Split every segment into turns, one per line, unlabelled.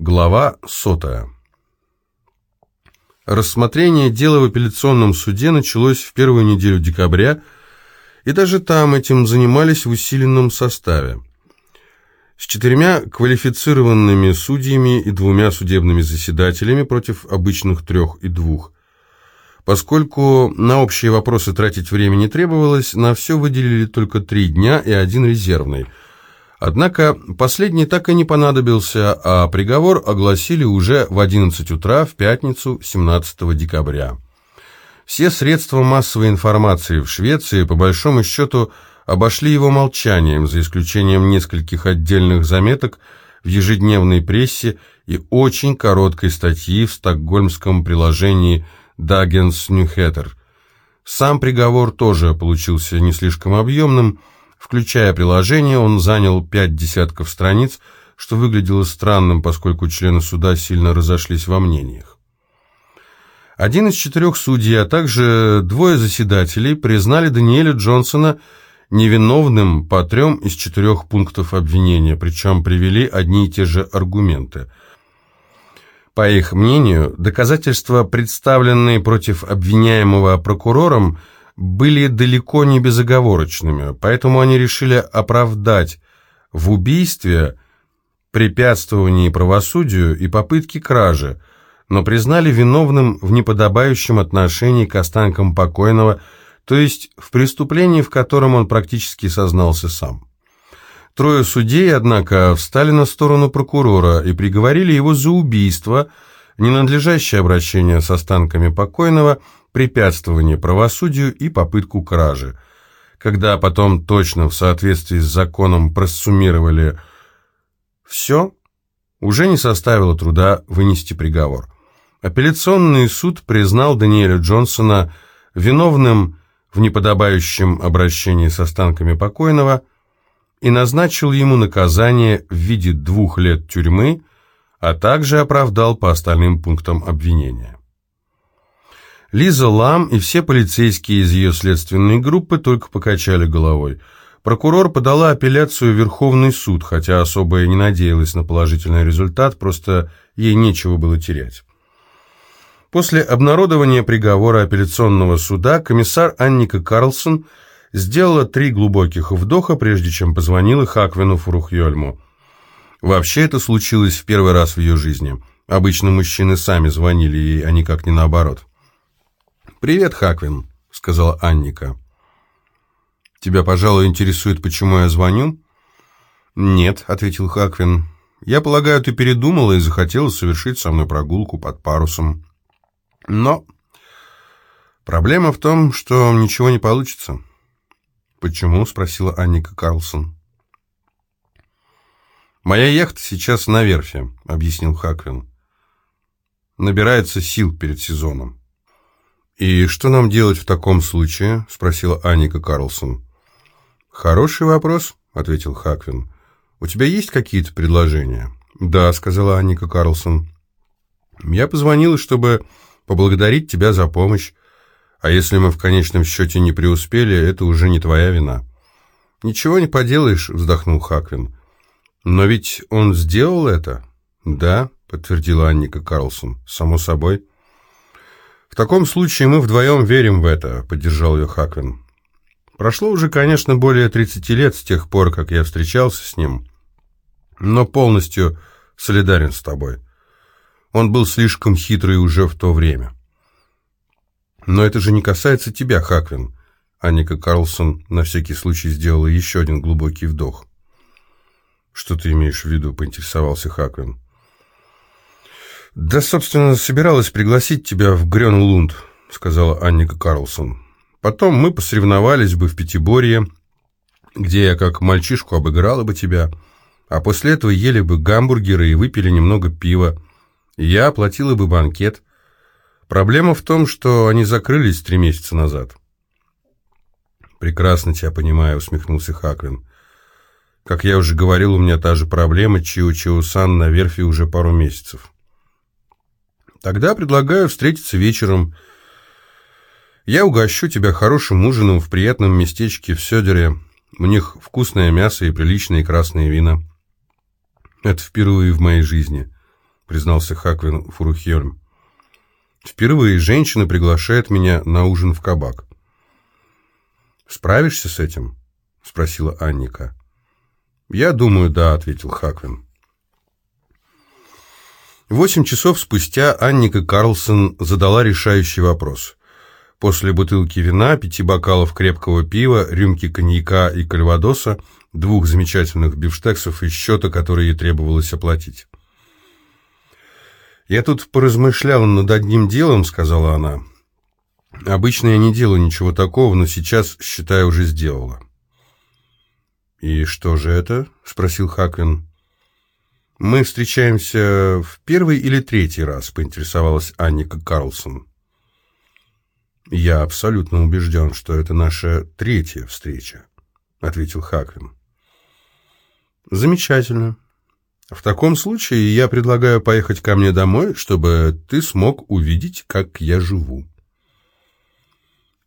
Глава сотая. Рассмотрение дела в апелляционном суде началось в первую неделю декабря, и даже там этим занимались в усиленном составе. С четырьмя квалифицированными судьями и двумя судебными заседателями против обычных трех и двух. Поскольку на общие вопросы тратить время не требовалось, на все выделили только три дня и один резервный – Однако последний так и не понадобился, а приговор огласили уже в 11 утра в пятницу 17 декабря. Все средства массовой информации в Швеции, по большому счету, обошли его молчанием, за исключением нескольких отдельных заметок в ежедневной прессе и очень короткой статьи в стокгольмском приложении «Дагенс Нюхеттер». Сам приговор тоже получился не слишком объемным, Включая приложение, он занял пять десятков страниц, что выглядело странным, поскольку члены суда сильно разошлись во мнениях. Один из четырех судей, а также двое заседателей признали Даниэля Джонсона невиновным по трем из четырех пунктов обвинения, причем привели одни и те же аргументы. По их мнению, доказательства, представленные против обвиняемого прокурором, были далеко не безоговорочными, поэтому они решили оправдать в убийстве, препятствовании правосудию и попытке кражи, но признали виновным в неподобающем отношении к останкам покойного, то есть в преступлении, в котором он практически сознался сам. Трое судей, однако, встали на сторону прокурора и приговорили его за убийство, ненадлежащее обращение с останками покойного – препятствование правосудию и попытку кражи. Когда потом точно в соответствии с законом просуммировали все, уже не составило труда вынести приговор. Апелляционный суд признал Даниэля Джонсона виновным в неподобающем обращении с останками покойного и назначил ему наказание в виде двух лет тюрьмы, а также оправдал по остальным пунктам обвинения. Лиза Лам и все полицейские из ее следственной группы только покачали головой. Прокурор подала апелляцию в Верховный суд, хотя особо и не надеялась на положительный результат, просто ей нечего было терять. После обнародования приговора апелляционного суда комиссар Анника Карлсон сделала три глубоких вдоха, прежде чем позвонила Хаквину Фурухьольму. Вообще это случилось в первый раз в ее жизни. Обычно мужчины сами звонили ей, а никак не наоборот. «Привет, Хаквин», — сказала Анника. «Тебя, пожалуй, интересует, почему я звоню?» «Нет», — ответил Хаквин. «Я полагаю, ты передумала и захотела совершить со мной прогулку под парусом. Но проблема в том, что ничего не получится». «Почему?» — спросила Анника Карлсон. «Моя яхта сейчас на верфи», — объяснил Хаквин. «Набирается сил перед сезоном». «И что нам делать в таком случае?» — спросила Аника Карлсон. «Хороший вопрос», — ответил Хаквин. «У тебя есть какие-то предложения?» «Да», — сказала Аника Карлсон. «Я позвонила, чтобы поблагодарить тебя за помощь. А если мы в конечном счете не преуспели, это уже не твоя вина». «Ничего не поделаешь», — вздохнул Хаквин. «Но ведь он сделал это?» «Да», — подтвердила Анника Карлсон. «Само собой». «В таком случае мы вдвоем верим в это», — поддержал ее Хаквин. «Прошло уже, конечно, более 30 лет с тех пор, как я встречался с ним, но полностью солидарен с тобой. Он был слишком хитрый уже в то время». «Но это же не касается тебя, Хаквин», — Анника Карлсон на всякий случай сделала еще один глубокий вдох. «Что ты имеешь в виду?» — поинтересовался Хаквин. «Да, собственно, собиралась пригласить тебя в Грёнлунд», — сказала Анника Карлсон. «Потом мы посоревновались бы в Пятиборье, где я как мальчишку обыграла бы тебя, а после этого ели бы гамбургеры и выпили немного пива. Я оплатила бы банкет. Проблема в том, что они закрылись три месяца назад». «Прекрасно тебя понимаю», — усмехнулся Хаквин. «Как я уже говорил, у меня та же проблема, Чио-Чио-Сан на верфи уже пару месяцев». Тогда предлагаю встретиться вечером. Я угощу тебя хорошим ужином в приятном местечке в Сёдере. У них вкусное мясо и приличные красные вина. Это впервые в моей жизни. признался Хаквин Фурухьельм. «Впервые женщина приглашает меня на ужин в кабак». «Справишься с этим?» — спросила Анника. «Я думаю, да», — ответил Хаквин. Восемь часов спустя Анника Карлсон задала решающий вопрос. После бутылки вина, пяти бокалов крепкого пива, рюмки коньяка и кальвадоса, двух замечательных бифштексов и счета, которые ей требовалось оплатить. «Я тут поразмышляла над одним делом», — сказала она. «Обычно я не делаю ничего такого, но сейчас, считаю, уже сделала». «И что же это?» — спросил Хаквин. «Мы встречаемся в первый или третий раз», — поинтересовалась Анника Карлсон. «Я абсолютно убежден, что это наша третья встреча», — ответил Хаквин. «Замечательно. В таком случае я предлагаю поехать ко мне домой, чтобы ты смог увидеть, как я живу».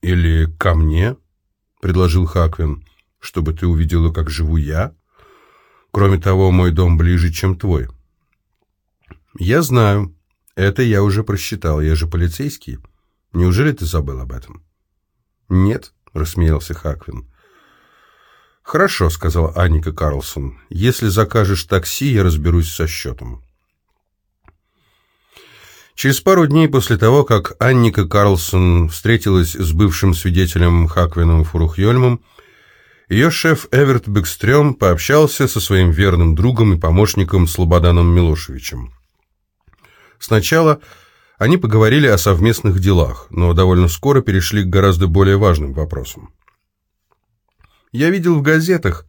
«Или ко мне?» — предложил Хаквин чтобы ты увидела, как живу я. Кроме того, мой дом ближе, чем твой. Я знаю. Это я уже просчитал. Я же полицейский. Неужели ты забыл об этом? Нет, рассмеялся Хаквин. «Хорошо», — сказала Анника Карлсон. «Если закажешь такси, я разберусь со счетом». Через пару дней после того, как Анника Карлсон встретилась с бывшим свидетелем Хаквином Фурухьольмом, ее шеф Эверт Бекстрем пообщался со своим верным другом и помощником Слободаном Милошевичем. Сначала они поговорили о совместных делах, но довольно скоро перешли к гораздо более важным вопросам. «Я видел в газетах,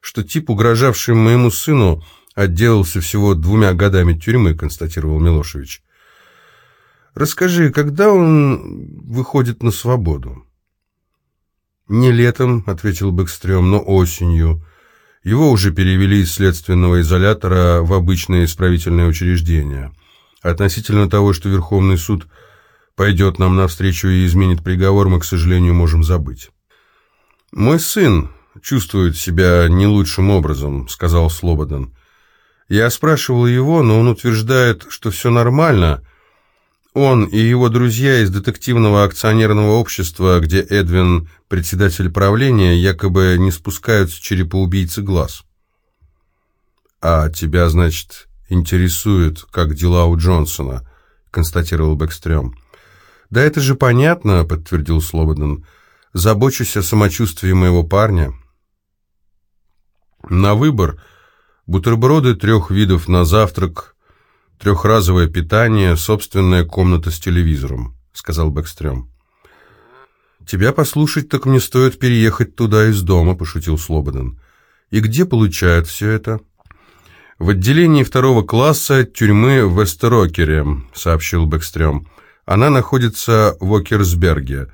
что тип, угрожавший моему сыну, отделался всего двумя годами тюрьмы», констатировал Милошевич. «Расскажи, когда он выходит на свободу?» «Не летом», — ответил Бэкстрём, — «но осенью. Его уже перевели из следственного изолятора в обычное исправительное учреждение. Относительно того, что Верховный суд пойдет нам навстречу и изменит приговор, мы, к сожалению, можем забыть». «Мой сын чувствует себя не лучшим образом», — сказал Слободан. «Я спрашивал его, но он утверждает, что все нормально». Он и его друзья из детективного акционерного общества, где Эдвин председатель правления, якобы не спускают с черепа убийцы глаз. «А тебя, значит, интересует, как дела у Джонсона», — констатировал Бэкстрём. «Да это же понятно», — подтвердил Слободен. «Забочусь о самочувствии моего парня». На выбор бутерброды трех видов на завтрак, трехразовое питание, собственная комната с телевизором», — сказал Бэкстрём. «Тебя послушать, так мне стоит переехать туда из дома», — пошутил Слободен. «И где получают все это?» «В отделении второго класса тюрьмы в Вестерокере», — сообщил Бэкстрём. «Она находится в Окерсберге.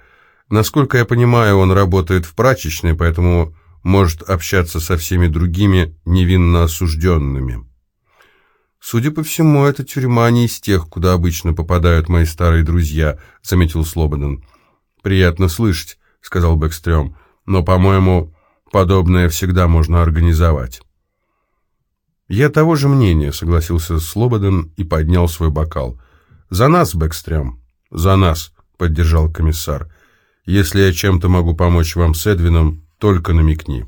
Насколько я понимаю, он работает в прачечной, поэтому может общаться со всеми другими невинно осужденными». «Судя по всему, эта тюрьма не из тех, куда обычно попадают мои старые друзья», — заметил Слободен. «Приятно слышать», — сказал Бэкстрём. «Но, по-моему, подобное всегда можно организовать». «Я того же мнения», — согласился Слободен и поднял свой бокал. «За нас, Бэкстрём!» «За нас», — поддержал комиссар. «Если я чем-то могу помочь вам с Эдвином, только намекни».